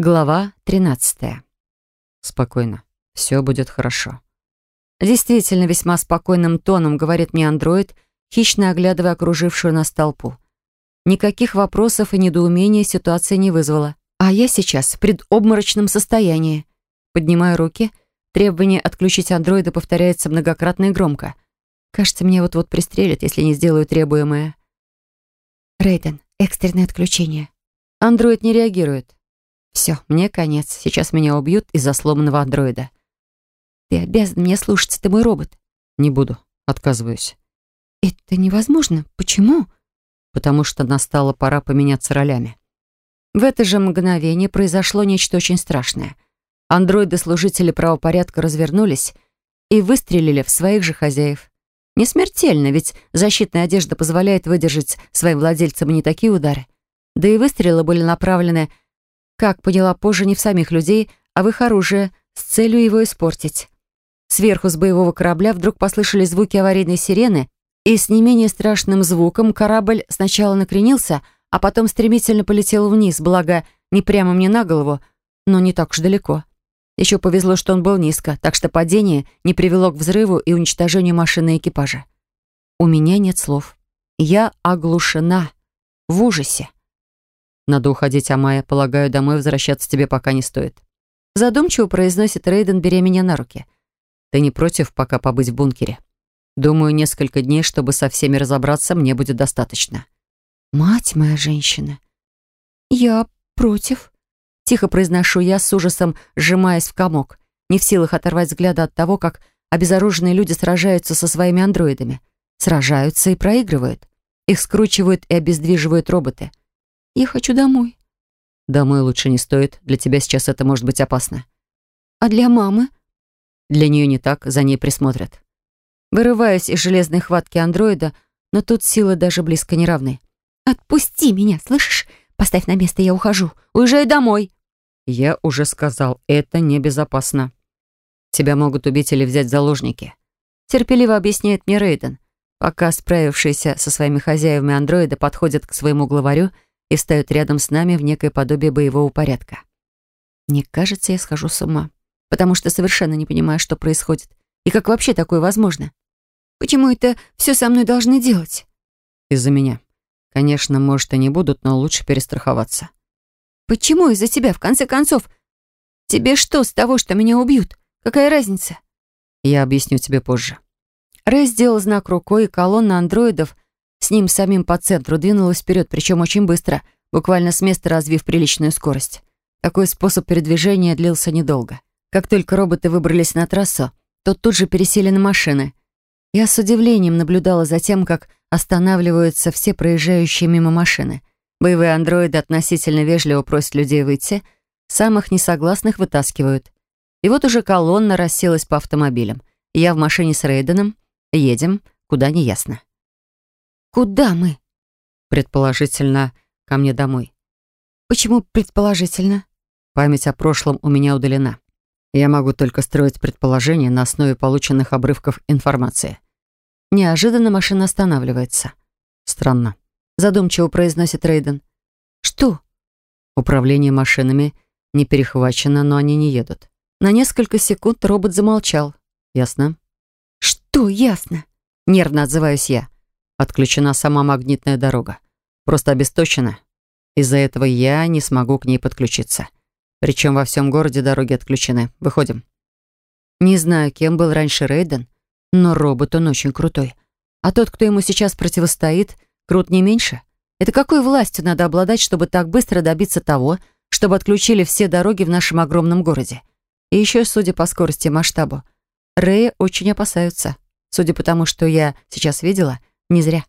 Глава 13. Спокойно. Все будет хорошо. Действительно, весьма спокойным тоном говорит мне андроид, хищно оглядывая окружившую нас толпу. Никаких вопросов и недоумений ситуация не вызвала. А я сейчас в предобморочном состоянии. Поднимаю руки. Требование отключить андроида повторяется многократно и громко. Кажется, меня вот-вот пристрелят, если не сделаю требуемое. Рейден, экстренное отключение. Андроид не реагирует. Все, мне конец. Сейчас меня убьют из-за сломанного андроида. Ты обязан меня слушаться, ты мой робот. Не буду. Отказываюсь. Это невозможно. Почему? Потому что настала пора поменяться ролями. В это же мгновение произошло нечто очень страшное. Андроиды-служители правопорядка развернулись и выстрелили в своих же хозяев. Не смертельно, ведь защитная одежда позволяет выдержать своим владельцам не такие удары. Да и выстрелы были направлены как поняла позже, не в самих людей, а в их оружие, с целью его испортить. Сверху с боевого корабля вдруг послышались звуки аварийной сирены, и с не менее страшным звуком корабль сначала накренился, а потом стремительно полетел вниз, благо не прямо мне на голову, но не так уж далеко. Еще повезло, что он был низко, так что падение не привело к взрыву и уничтожению машины и экипажа. У меня нет слов. Я оглушена, в ужасе. Надо уходить, Амая. Полагаю, домой возвращаться тебе пока не стоит. Задумчиво произносит Рейден, беря меня на руки. Ты не против пока побыть в бункере? Думаю, несколько дней, чтобы со всеми разобраться, мне будет достаточно. Мать моя женщина. Я против. Тихо произношу я с ужасом, сжимаясь в комок, не в силах оторвать взгляда от того, как обезоруженные люди сражаются со своими андроидами. Сражаются и проигрывают. Их скручивают и обездвиживают роботы. Я хочу домой. Домой лучше не стоит. Для тебя сейчас это может быть опасно. А для мамы? Для нее не так, за ней присмотрят. Вырываюсь из железной хватки андроида, но тут силы даже близко не равны. «Отпусти меня, слышишь? Поставь на место, я ухожу. Уезжай домой!» Я уже сказал, это небезопасно. Тебя могут убить или взять заложники. Терпеливо объясняет мне Рейден, пока справившийся со своими хозяевами андроида подходит к своему главарю и встают рядом с нами в некое подобие боевого порядка. Мне кажется, я схожу с ума, потому что совершенно не понимаю, что происходит и как вообще такое возможно. Почему это все со мной должны делать? Из-за меня. Конечно, может, и не будут, но лучше перестраховаться. Почему из-за тебя, в конце концов? Тебе что с того, что меня убьют? Какая разница? Я объясню тебе позже. Рэй сделал знак рукой, и колонна андроидов — с ним самим по центру двинулась вперед, причем очень быстро, буквально с места развив приличную скорость. Такой способ передвижения длился недолго. Как только роботы выбрались на трассу, то тут же пересели на машины. Я с удивлением наблюдала за тем, как останавливаются все проезжающие мимо машины. Боевые андроиды относительно вежливо просят людей выйти, самых несогласных вытаскивают. И вот уже колонна расселась по автомобилям. Я в машине с Рейденом. Едем, куда не ясно. Куда мы? Предположительно, ко мне домой. Почему предположительно? Память о прошлом у меня удалена. Я могу только строить предположения на основе полученных обрывков информации. Неожиданно машина останавливается. Странно. Задумчиво произносит Рейден. Что? Управление машинами не перехвачено, но они не едут. На несколько секунд робот замолчал. Ясно? Что ясно? Нервно отзываюсь я. Отключена сама магнитная дорога. Просто обесточена. Из-за этого я не смогу к ней подключиться. Причем во всем городе дороги отключены. Выходим. Не знаю, кем был раньше Рейден, но робот он очень крутой. А тот, кто ему сейчас противостоит, крут не меньше. Это какой властью надо обладать, чтобы так быстро добиться того, чтобы отключили все дороги в нашем огромном городе? И еще, судя по скорости и масштабу, Рэя очень опасаются. Судя по тому, что я сейчас видела, не зря.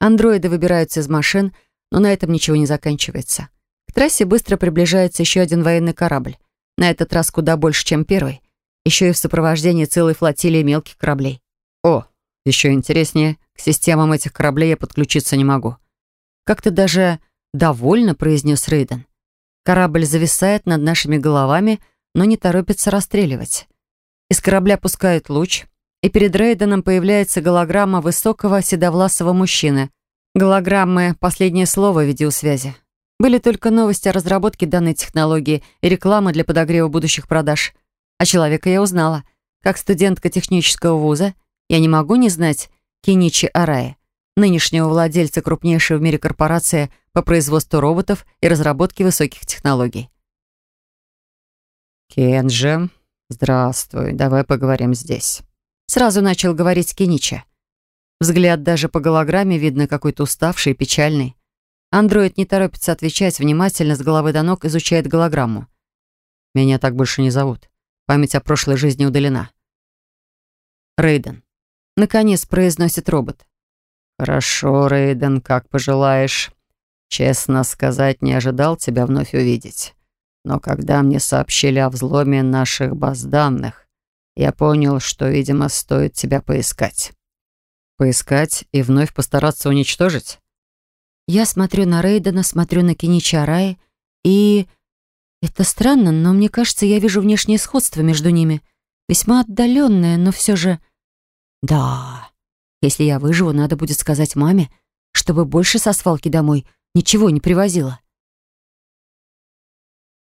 Андроиды выбираются из машин, но на этом ничего не заканчивается. К трассе быстро приближается еще один военный корабль. На этот раз куда больше, чем первый. Еще и в сопровождении целой флотилии мелких кораблей. О, еще интереснее, к системам этих кораблей я подключиться не могу. Как-то даже довольно произнес Рейден. Корабль зависает над нашими головами, но не торопится расстреливать. Из корабля пускают луч — и перед Рейденом появляется голограмма высокого седовласого мужчины. Голограммы — последнее слово видеосвязи. Были только новости о разработке данной технологии и реклама для подогрева будущих продаж. А человека я узнала. Как студентка технического вуза, я не могу не знать Киничи Араи, нынешнего владельца крупнейшей в мире корпорации по производству роботов и разработке высоких технологий. «Кенджи, здравствуй, давай поговорим здесь». Сразу начал говорить Киничи. Взгляд даже по голограмме видно какой-то уставший и печальный. Андроид не торопится отвечать, внимательно с головы до ног изучает голограмму. «Меня так больше не зовут. Память о прошлой жизни удалена». «Рейден». Наконец произносит робот. «Хорошо, Рейден, как пожелаешь. Честно сказать, не ожидал тебя вновь увидеть. Но когда мне сообщили о взломе наших баз данных, я понял, что, видимо, стоит тебя поискать». Поискать и вновь постараться уничтожить? Я смотрю на Рейдена, смотрю на Кинича Араи, и... Это странно, но мне кажется, я вижу внешнее сходство между ними. Весьма отдаленное, но все же... Да, если я выживу, надо будет сказать маме, чтобы больше со свалки домой ничего не привозила.